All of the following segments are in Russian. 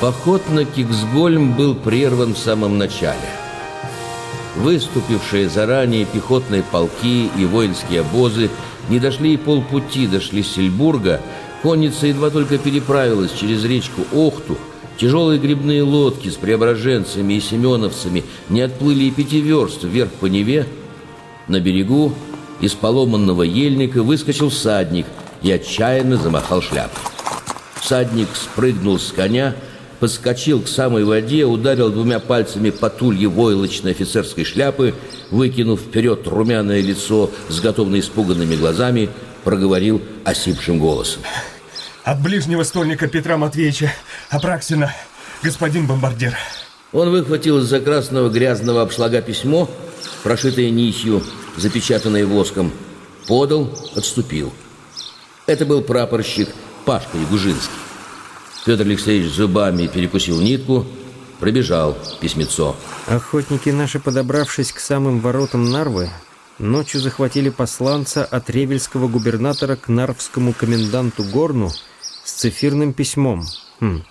Поход на Киксгольм был прерван в самом начале. Выступившие заранее пехотные полки и воинские обозы не дошли и полпути до Шлиссельбурга, конница едва только переправилась через речку Охту, тяжелые грибные лодки с преображенцами и семеновцами не отплыли и пяти верст вверх по Неве, на берегу из поломанного ельника выскочил всадник и отчаянно замахал шляпой. Всадник спрыгнул с коня, подскочил к самой воде, ударил двумя пальцами по тулье войлочной офицерской шляпы, выкинув вперед румяное лицо с готовно испуганными глазами, проговорил осипшим голосом. От ближнего стольника Петра Матвеевича Апраксина, господин бомбардир. Он выхватил из-за красного грязного обшлага письмо, прошитое нитью, запечатанное воском, подал, отступил. Это был прапорщик Пашка Ягужинский. Петр Алексеевич зубами перекусил нитку, пробежал письмецо. Охотники наши, подобравшись к самым воротам Нарвы, ночью захватили посланца от ревельского губернатора к нарвскому коменданту Горну с цифирным письмом. Хм.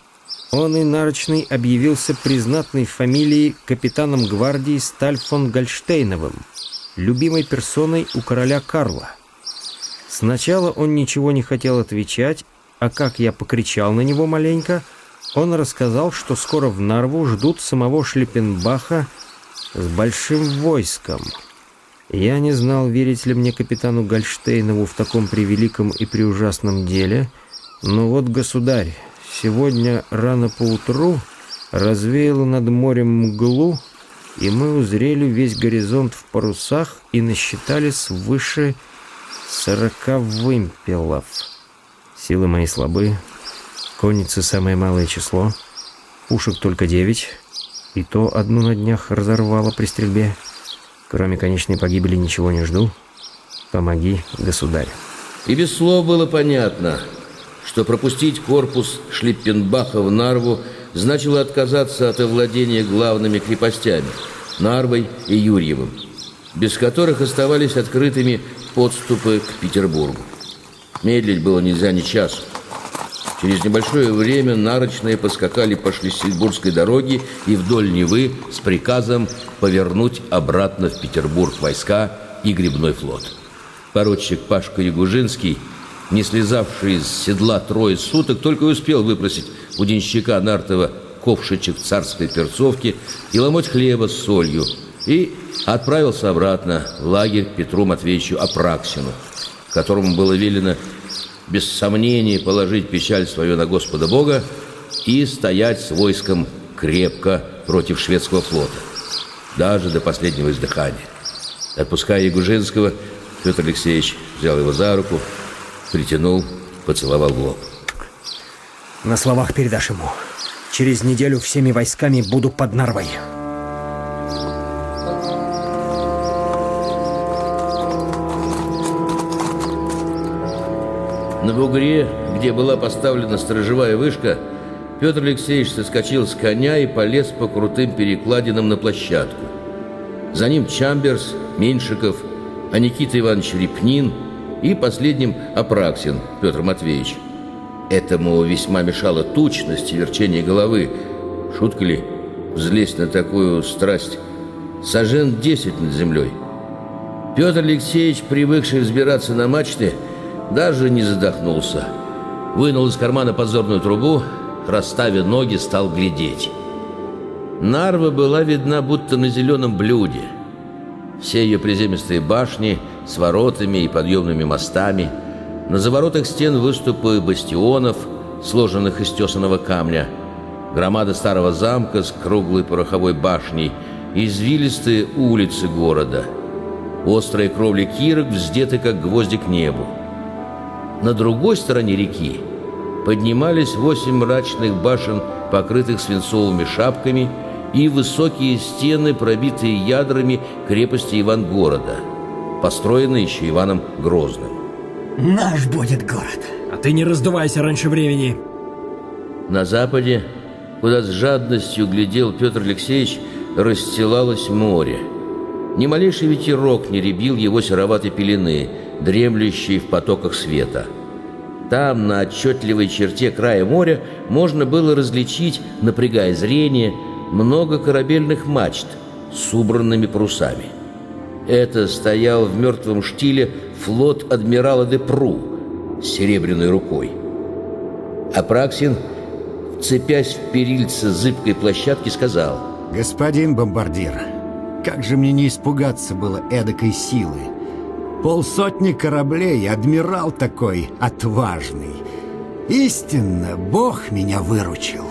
Он и Нарочный объявился признатной фамилией капитаном гвардии Сталь фон Гольштейновым, любимой персоной у короля Карла. Сначала он ничего не хотел отвечать, а как я покричал на него маленько, он рассказал, что скоро в Нарву ждут самого Шлиппенбаха с большим войском. Я не знал, верить ли мне капитану Гольштейнову в таком превеликом и преужасном деле, но вот, государь, сегодня рано поутру развеяло над морем мглу, и мы узрели весь горизонт в парусах и насчитали свыше сорока вымпелов. Силы мои слабы, конницы самое малое число, пушек только девять, и то одну на днях разорвало при стрельбе. Кроме конечной погибели ничего не жду. Помоги, государь. И без слов было понятно, что пропустить корпус Шлиппенбаха в Нарву значило отказаться от овладения главными крепостями – Нарвой и Юрьевым, без которых оставались открытыми подступы к Петербургу. Медлить было нельзя ни часу. Через небольшое время нарочные поскакали по Шлиссельбургской дороге и вдоль Невы с приказом повернуть обратно в Петербург войска и грибной флот. Поручик Пашка Ягужинский, не слезавший из седла трое суток, только успел выпросить у денщика Нартова ковшичек царской перцовки и ломоть хлеба с солью и отправился обратно в лагерь Петру Матвеевичу Апраксину, которому было велено без сомнений положить печаль свою на Господа Бога и стоять с войском крепко против шведского флота, даже до последнего издыхания. Отпуская Ягужинского, Петр Алексеевич взял его за руку, притянул, поцеловал в лоб. На словах передашь ему. Через неделю всеми войсками буду под Нарвой. На бугре, где была поставлена сторожевая вышка, Петр Алексеевич соскочил с коня и полез по крутым перекладинам на площадку. За ним Чамберс, Меньшиков, а Никита Иванович Репнин и последним Апраксин Петр Матвеевич. Этому весьма мешала тучность и верчение головы. Шутка ли взлезть на такую страсть? Сажен десять над землей. Петр Алексеевич, привыкший взбираться на мачты, даже не задохнулся. Вынул из кармана подзорную трубу, расставив ноги, стал глядеть. Нарва была видна будто на зеленом блюде. Все ее приземистые башни с воротами и подъемными мостами, на заворотах стен выступы бастионов, сложенных из тесаного камня, громада старого замка с круглой пороховой башней извилистые улицы города. Острые кровли кирок вздеты, как гвозди к небу. На другой стороне реки поднимались восемь мрачных башен, покрытых свинцовыми шапками, и высокие стены, пробитые ядрами крепости Ивангорода, построенные еще Иваном Грозным. Наш будет город. А ты не раздувайся раньше времени. На западе, куда с жадностью глядел Петр Алексеевич, расстилалось море. Ни малейший ветерок не ребил его сероватой пелены – дремлющие в потоках света. Там, на отчетливой черте края моря, можно было различить, напрягая зрение, много корабельных мачт с убранными парусами. Это стоял в мертвом штиле флот адмирала де Пру с серебряной рукой. Апраксин, цепясь в перильце зыбкой площадки, сказал «Господин бомбардир, как же мне не испугаться было эдакой силы? Полсотни кораблей, адмирал такой отважный. Истинно, Бог меня выручил.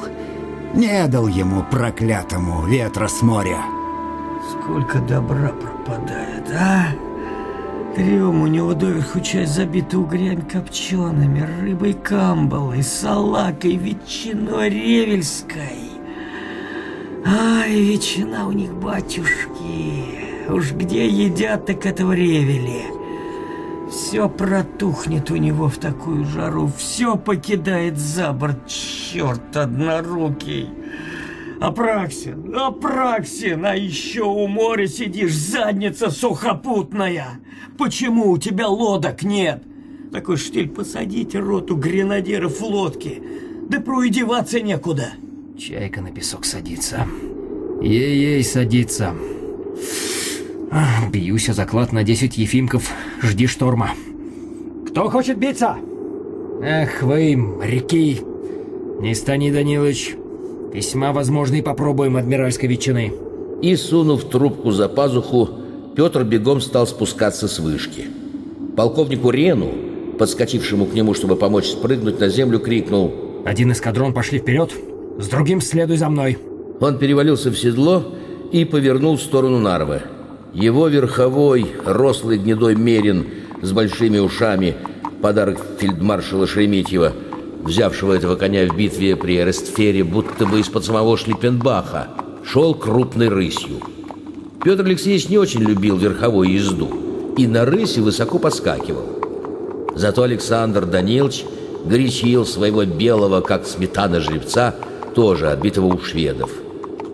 Не дал ему проклятому ветра с моря». Сколько добра пропадает, а? Трем у него доверху часть забита угрями копчеными, рыбой камбалой, салакой, ветчиной ревельской. Ай, ветчина у них, батюшки. Уж где едят, так этого ревели. Все протухнет у него в такую жару, все покидает за борт, черт однорукий. Апраксин, Апраксин, а еще у моря сидишь, задница сухопутная. Почему у тебя лодок нет? Такой штиль посадите роту гренадеров в лодке. Да проидеваться некуда. Чайка на песок садится. Ей-ей садится. Ах, Бьюсь о заклад на 10 ефимков. Жди шторма. Кто хочет биться? Эх вы, моряки. Не стани, Данилыч. Весьма возможно и попробуем адмиральской ветчины. И, сунув трубку за пазуху, Петр бегом стал спускаться с вышки. Полковнику Рену, подскочившему к нему, чтобы помочь спрыгнуть на землю, крикнул Один эскадрон пошли вперед, с другим следуй за мной. Он перевалился в седло и повернул в сторону Нарвы. Его верховой, рослый гнедой мерин с большими ушами, подарок фельдмаршала Шереметьева, взявшего этого коня в битве при Эрестфере, будто бы из-под самого Шлиппенбаха, шел крупной рысью. Петр Алексеевич не очень любил верховую езду и на рысе высоко поскакивал. Зато Александр Данилович горячил своего белого, как сметана жеребца, тоже отбитого у шведов.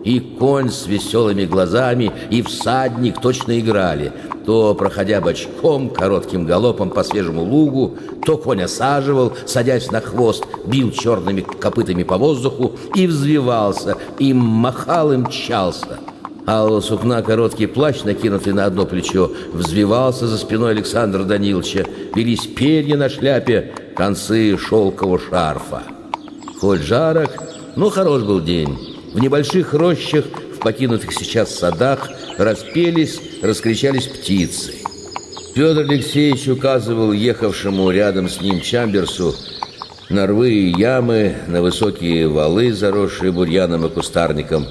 И конь с веселыми глазами, и всадник точно играли. То, проходя бочком, коротким галопом по свежему лугу, то конь осаживал, садясь на хвост, бил черными копытами по воздуху и взвивался, и махал, и мчался. Алого сукна короткий плащ, накинутый на одно плечо, взвивался за спиной Александра Даниловича. Велись перья на шляпе, концы шелкового шарфа. Хоть жарок, но хорош был день. В небольших рощах, в покинутых сейчас садах, распелись, раскричались птицы. Петр Алексеевич указывал ехавшему рядом с ним Чамберсу на рвы и ямы, на высокие валы, заросшие бурьяном и кустарником,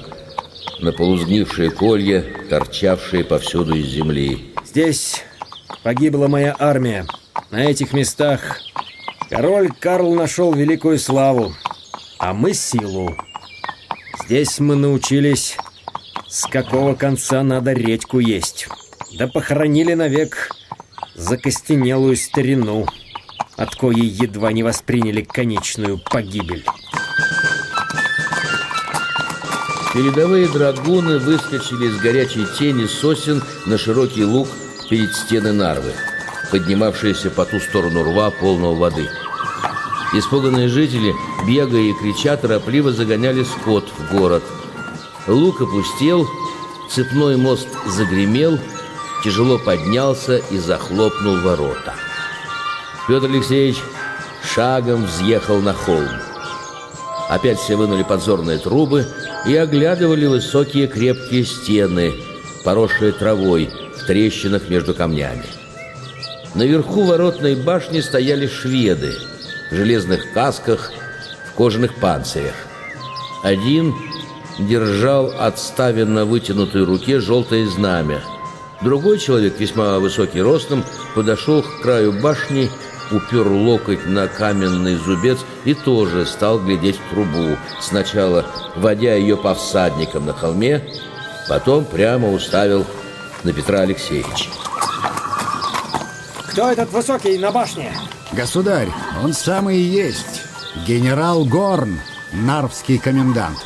на полузгнившие колья, торчавшие повсюду из земли. Здесь погибла моя армия. На этих местах король Карл нашел великую славу, а мы силу. Здесь мы научились, с какого конца надо редьку есть. Да похоронили навек закостенелую старину, от коей едва не восприняли конечную погибель. Передовые драгуны выскочили из горячей тени сосен на широкий луг перед стены Нарвы, поднимавшиеся по ту сторону рва полного воды. Испуганные жители, бегая и крича, торопливо загоняли скот в город. Лук опустел, цепной мост загремел, тяжело поднялся и захлопнул ворота. Петр Алексеевич шагом взъехал на холм. Опять все вынули подзорные трубы и оглядывали высокие крепкие стены, поросшие травой в трещинах между камнями. Наверху воротной башни стояли шведы в железных касках, в кожаных панцирях. Один держал отставенно вытянутой руке желтое знамя. Другой человек, весьма высокий ростом, подошел к краю башни, упер локоть на каменный зубец и тоже стал глядеть в трубу, сначала водя ее по всадникам на холме, потом прямо уставил на Петра Алексеевича. Кто этот высокий на башне? Государь, он самый и есть. Генерал Горн, нарвский комендант.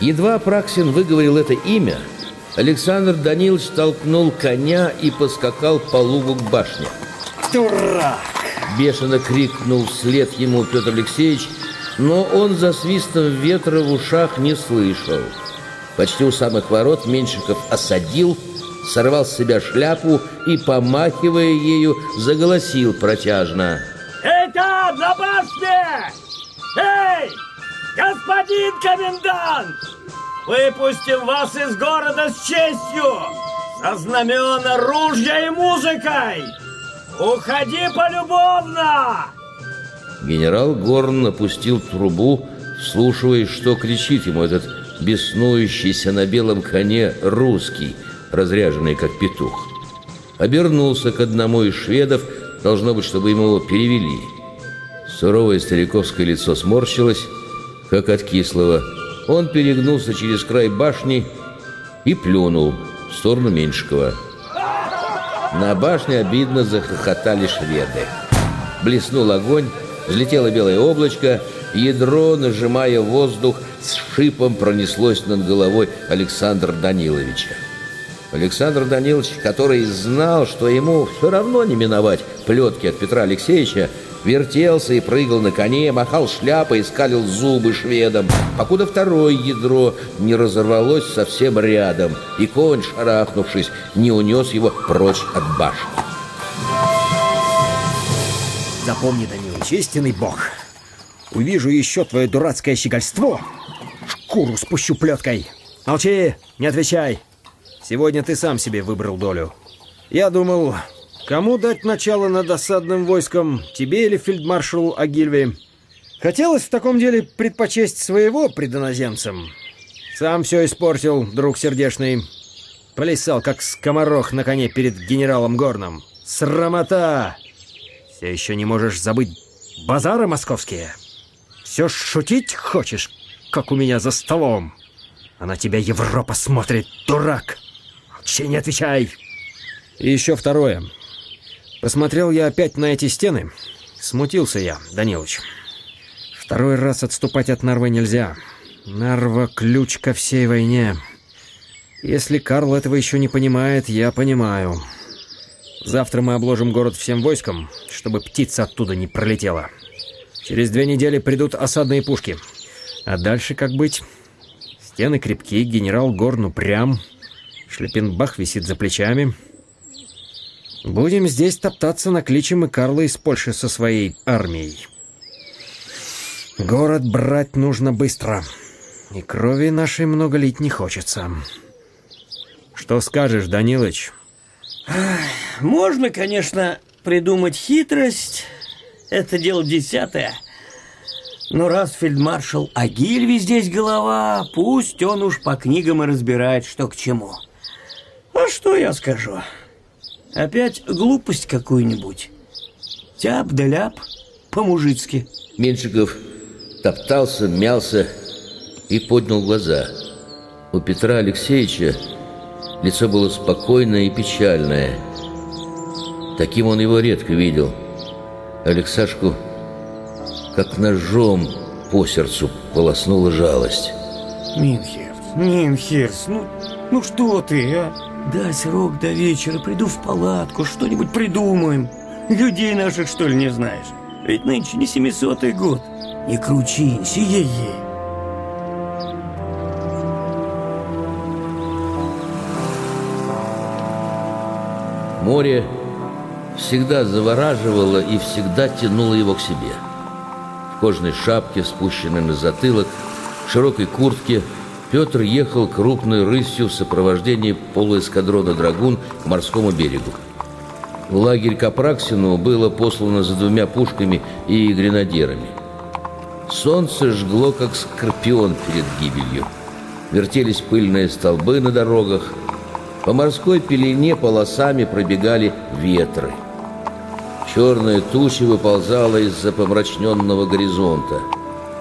Едва Праксин выговорил это имя, Александр Данилович толкнул коня и поскакал по лугу к башне. Дурак! Бешено крикнул вслед ему Петр Алексеевич, но он за свистом ветра в ушах не слышал. Почти у самых ворот Меньшиков осадил, сорвал с себя шляпу и, помахивая ею, заголосил протяжно. Эй, там, на башне! Эй, господин комендант! Выпустим вас из города с честью! Со знамена ружья и музыкой! Уходи полюбовно! Генерал Горн опустил трубу, вслушиваясь, что кричит ему этот беснующийся на белом коне русский, разряженный как петух. Обернулся к одному из шведов, должно быть, чтобы ему его перевели. Суровое стариковское лицо сморщилось, как от кислого. Он перегнулся через край башни и плюнул в сторону Меньшикова. На башне обидно захохотали шведы. Блеснул огонь, взлетело белое облачко, ядро, нажимая воздух, с шипом пронеслось над головой Александра Даниловича. Александр Данилович, который знал, что ему все равно не миновать плетки от Петра Алексеевича, вертелся и прыгал на коне, махал шляпой и скалил зубы шведам, покуда второе ядро не разорвалось совсем рядом, и конь, шарахнувшись, не унес его прочь от башни. Запомни, Данилыч, истинный бог. Увижу еще твое дурацкое щегольство, шкуру спущу плеткой. Молчи, не отвечай. Сегодня ты сам себе выбрал долю. Я думал, кому дать начало над осадным войском, тебе или фельдмаршалу Агильве? Хотелось в таком деле предпочесть своего предоноземцам. Сам все испортил, друг сердечный. Плясал, как скоморох на коне перед генералом Горном. Срамота! Все еще не можешь забыть базары московские? Все шутить хочешь, как у меня за столом? А на тебя Европа смотрит, дурак! Молчи, не отвечай! И еще второе. Посмотрел я опять на эти стены. Смутился я, Данилыч. Второй раз отступать от Нарвы нельзя. Нарва — ключ ко всей войне. Если Карл этого еще не понимает, я понимаю. Завтра мы обложим город всем войском, чтобы птица оттуда не пролетела. Через две недели придут осадные пушки. А дальше как быть? Стены крепки, генерал Горн упрям, Шлепенбах висит за плечами. Будем здесь топтаться, накличем и Карла из Польши со своей армией. Город брать нужно быстро. И крови нашей много лить не хочется. Что скажешь, Данилыч? Можно, конечно, придумать хитрость. Это дело десятое. Но раз фельдмаршал Агильви здесь голова, пусть он уж по книгам и разбирает, что к чему. А что я скажу? Опять глупость какую-нибудь. Тяп да ляп, по-мужицки. Меньшиков топтался, мялся и поднял глаза. У Петра Алексеевича лицо было спокойное и печальное. Таким он его редко видел. Алексашку как ножом по сердцу полоснула жалость. Минхерс, Минхерс, ну, ну что ты, а? Дай срок до вечера, приду в палатку, что-нибудь придумаем. Людей наших, что ли, не знаешь? Ведь нынче не семисотый год. Не кручинься, ей-ей. Море всегда завораживало и всегда тянуло его к себе. В кожаной шапке, спущенной на затылок, в широкой куртке Петр ехал крупной рысью в сопровождении полуэскадрона «Драгун» к морскому берегу. В лагерь Капраксину было послано за двумя пушками и гренадерами. Солнце жгло, как скорпион перед гибелью. Вертелись пыльные столбы на дорогах. По морской пелене полосами пробегали ветры. Черная туча выползала из-за помрачненного горизонта.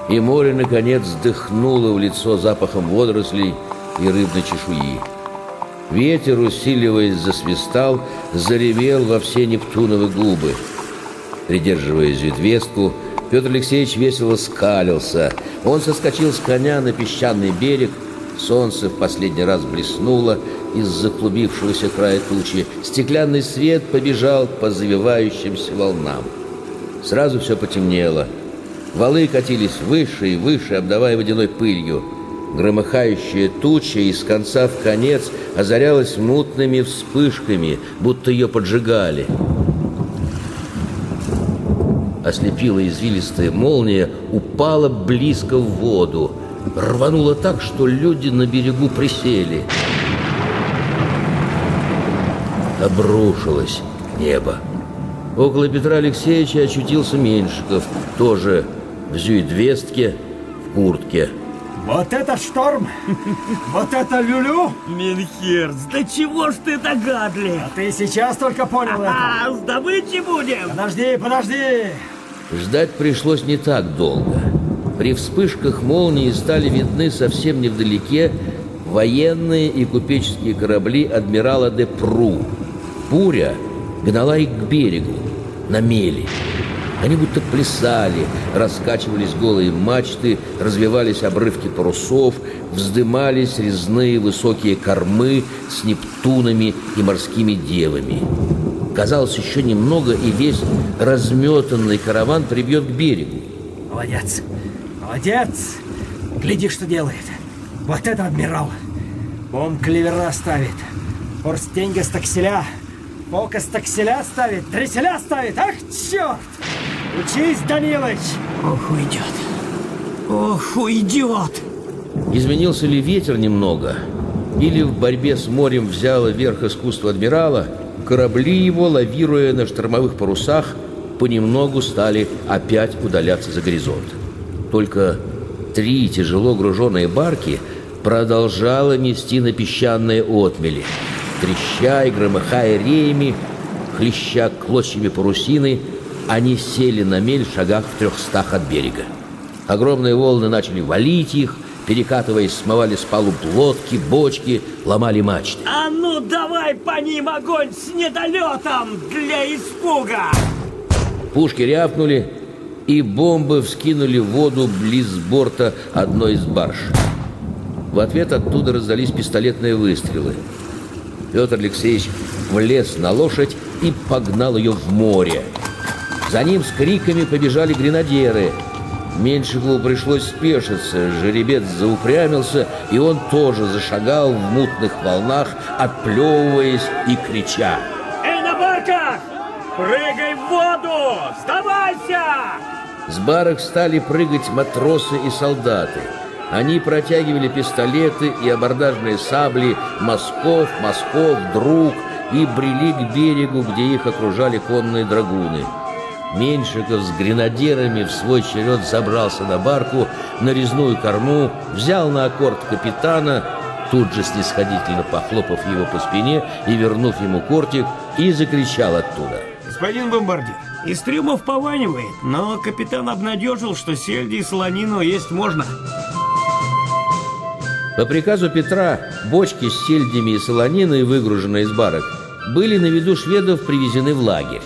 И море, наконец, вдохнуло в лицо запахом водорослей и рыбной чешуи. Ветер, усиливаясь, засвистал, заревел во все Нептуновы губы. Придерживая зюдвестку, Петр Алексеевич весело скалился. Он соскочил с коня на песчаный берег. Солнце в последний раз блеснуло из заклубившегося края тучи. Стеклянный свет побежал по завивающимся волнам. Сразу все потемнело. Валы катились выше и выше, обдавая водяной пылью. Громыхающая туча из конца в конец озарялась мутными вспышками, будто ее поджигали. Ослепила извилистая молния, упала близко в воду. Рванула так, что люди на берегу присели. Обрушилось небо. Около Петра Алексеевича очутился Меньшиков, тоже в зюйдвестке, в куртке. Вот это шторм! Вот это люлю! Минхерц, да чего ж ты догадлив? А ты сейчас только понял это! А, с добычей будем? Подожди, подожди! Ждать пришлось не так долго. При вспышках молнии стали видны совсем невдалеке военные и купеческие корабли адмирала де Пру. Буря гнала их к берегу, на мели. Они будто плясали, раскачивались голые мачты, развивались обрывки парусов, вздымались резные высокие кормы с нептунами и морскими девами. Казалось, еще немного, и весь разметанный караван прибьет к берегу. Молодец! Молодец! Гляди, что делает. Вот это адмирал! Он клевера ставит. Форстеньга с такселя. Фока с такселя ставит. Треселя ставит. Ах, черт! Учись, Данилыч! Ох, уйдет. Ох, уйдет! Изменился ли ветер немного? Или в борьбе с морем взяло верх искусство адмирала, корабли его, лавируя на штормовых парусах, понемногу стали опять удаляться за горизонт. Только три тяжело груженные барки продолжало нести на песчаные отмели. Треща и громыхая реями, хлеща клочьями парусины, они сели на мель в шагах в трехстах от берега. Огромные волны начали валить их, перекатываясь, смывали с палуб лодки, бочки, ломали мачты. А ну давай по ним огонь с недолетом для испуга! Пушки рявкнули, и бомбы вскинули в воду близ борта одной из барж. В ответ оттуда раздались пистолетные выстрелы. Петр Алексеевич влез на лошадь и погнал ее в море. За ним с криками побежали гренадеры. Меньшикову пришлось спешиться, жеребец заупрямился, и он тоже зашагал в мутных волнах, отплевываясь и крича. Эй, на барках! Прыгай в воду! Сдавайся! С барок стали прыгать матросы и солдаты. Они протягивали пистолеты и абордажные сабли «Москов», «Москов», «Друг» и брели к берегу, где их окружали конные драгуны. Меньшиков с гренадерами в свой черед забрался на барку, на резную корму, взял на аккорд капитана, тут же снисходительно похлопав его по спине и вернув ему кортик, и закричал оттуда. Господин бомбардир, из трюмов пованивает, но капитан обнадежил, что сельди и солонину есть можно. По приказу Петра бочки с сельдями и солониной, выгруженные из барок, были на виду шведов привезены в лагерь.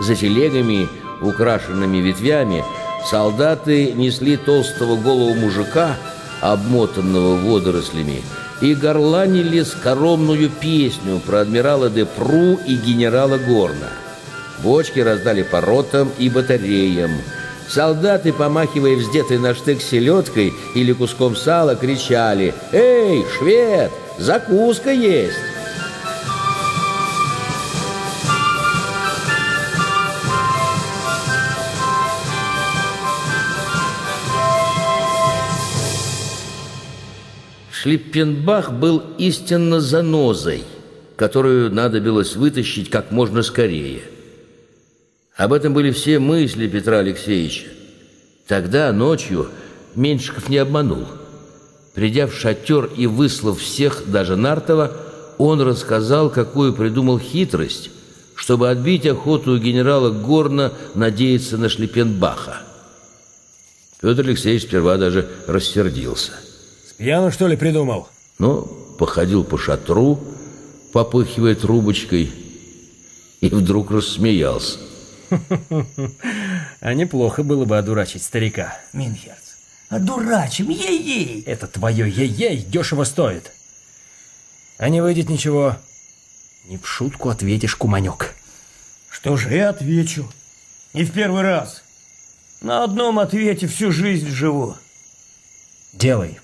За телегами, украшенными ветвями, солдаты несли толстого голого мужика, обмотанного водорослями, и горланили скоромную песню про адмирала де Пру и генерала Горна. Бочки раздали по ротам и батареям. Солдаты, помахивая вздетой на штык селедкой или куском сала, кричали «Эй, швед, закуска есть!» Шлиппенбах был истинно занозой, которую надобилось вытащить как можно скорее. Об этом были все мысли Петра Алексеевича. Тогда, ночью, Меньшиков не обманул. Придя в шатер и выслав всех, даже Нартова, он рассказал, какую придумал хитрость, чтобы отбить охоту у генерала Горна надеяться на Шлиппенбаха. Петр Алексеевич сперва даже рассердился. Пьяно, что ли, придумал? Но походил по шатру, попыхивая трубочкой, и вдруг рассмеялся. А неплохо было бы одурачить старика. Минхерц, одурачим, ей-ей! Это твое ей-ей дешево стоит. А не выйдет ничего. Не в шутку ответишь, куманек. Что же я отвечу? Не в первый раз. На одном ответе всю жизнь живу. Делай.